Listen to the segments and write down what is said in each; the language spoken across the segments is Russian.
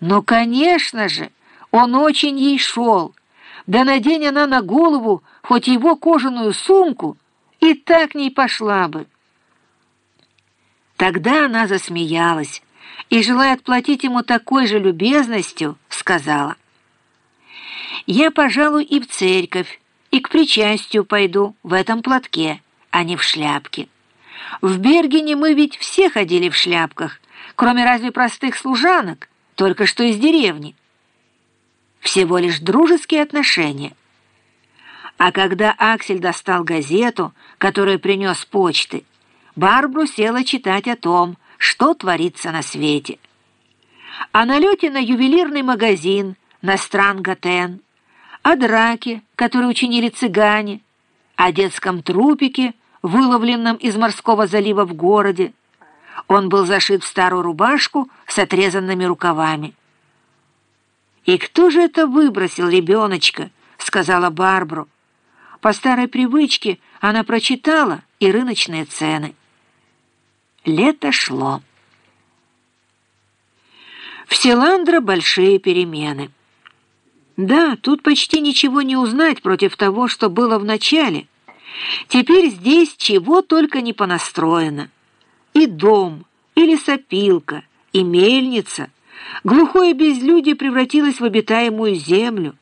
Ну, конечно же, он очень ей шел. Да надень она на голову хоть его кожаную сумку, и так не пошла бы. Тогда она засмеялась и, желая отплатить ему такой же любезностью, сказала, «Я, пожалуй, и в церковь, и к причастию пойду в этом платке, а не в шляпке. В Бергене мы ведь все ходили в шляпках, кроме разве простых служанок, только что из деревни. Всего лишь дружеские отношения. А когда Аксель достал газету, которую принес почты, Барбру села читать о том, что творится на свете. О налете на ювелирный магазин на Странготен, о драке, которую учинили цыгане, о детском трупике, выловленном из морского залива в городе. Он был зашит в старую рубашку с отрезанными рукавами. «И кто же это выбросил ребеночка?» — сказала Барбру. По старой привычке она прочитала и рыночные цены. Лето шло. В Селандро большие перемены. Да, тут почти ничего не узнать против того, что было в начале. Теперь здесь чего только не понастроено. И дом, и лесопилка, и мельница. Глухое безлюдие превратилось в обитаемую землю.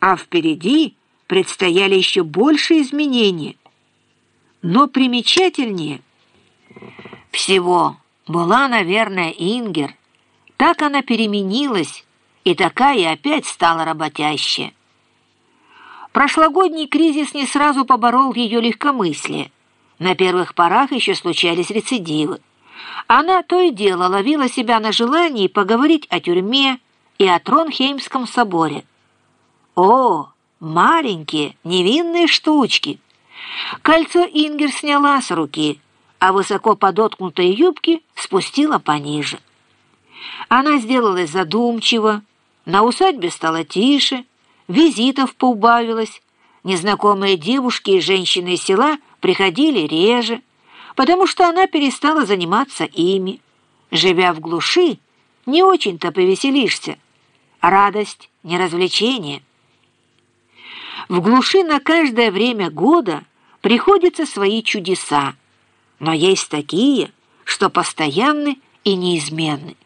А впереди предстояли еще больше изменений. Но примечательнее всего была, наверное, Ингер. Так она переменилась, и такая опять стала работящая. Прошлогодний кризис не сразу поборол ее легкомыслие. На первых порах еще случались рецидивы. Она то и дело ловила себя на желании поговорить о тюрьме и о Тронхеймском соборе. О, маленькие, невинные штучки! Кольцо Ингер сняла с руки, а высоко подоткнутые юбки спустила пониже. Она сделалась задумчиво, на усадьбе стало тише, визитов поубавилось, незнакомые девушки и женщины из села приходили реже, потому что она перестала заниматься ими. Живя в глуши, не очень-то повеселишься. Радость — не развлечение. В глуши на каждое время года приходятся свои чудеса, но есть такие, что постоянны и неизменны.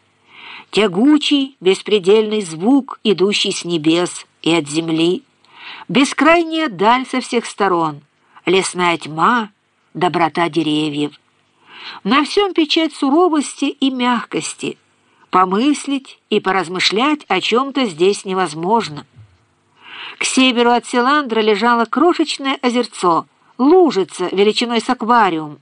Тягучий, беспредельный звук, идущий с небес и от земли, бескрайняя даль со всех сторон, лесная тьма, доброта деревьев. На всем печать суровости и мягкости. Помыслить и поразмышлять о чем-то здесь невозможно. К северу от Селандра лежало крошечное озерцо, лужица величиной с аквариум.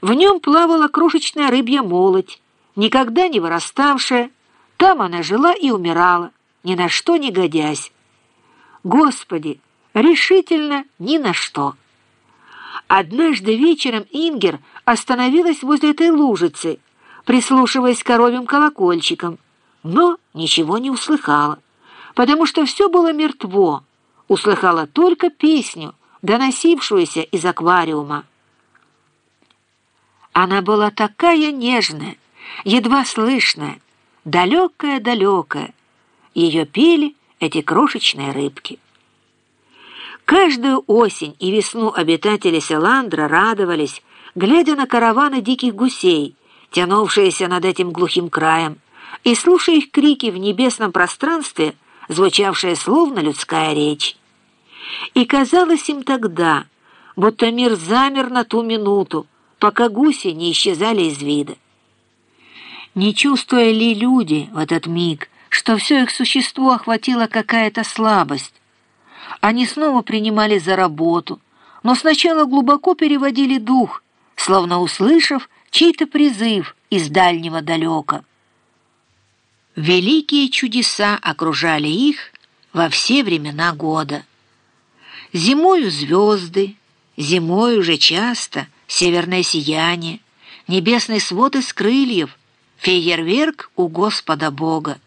В нем плавала крошечная рыбья молоть, никогда не выраставшая. Там она жила и умирала, ни на что не годясь. Господи, решительно ни на что. Однажды вечером Ингер остановилась возле этой лужицы, прислушиваясь к коровьим колокольчикам, но ничего не услыхала, потому что все было мертво, услыхала только песню, доносившуюся из аквариума. Она была такая нежная, едва слышная, далекая-далекая. Ее пели эти крошечные рыбки. Каждую осень и весну обитатели Селандра радовались, глядя на караваны диких гусей, тянувшиеся над этим глухим краем, и слушая их крики в небесном пространстве, звучавшие словно людская речь. И казалось им тогда, будто мир замер на ту минуту, пока гуси не исчезали из вида. Не чувствуя ли люди в этот миг, что все их существо охватила какая-то слабость, они снова принимали за работу, но сначала глубоко переводили дух, словно услышав чей-то призыв из дальнего далека. Великие чудеса окружали их во все времена года. Зимою звезды, зимой уже часто северное сияние, небесный свод из крыльев, фейерверк у Господа Бога.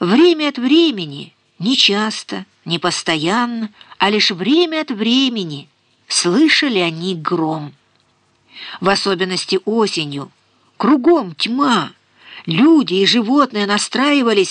Время от времени, не часто, не постоянно, а лишь время от времени слышали они гром. В особенности осенью, кругом тьма, Люди и животные настраивались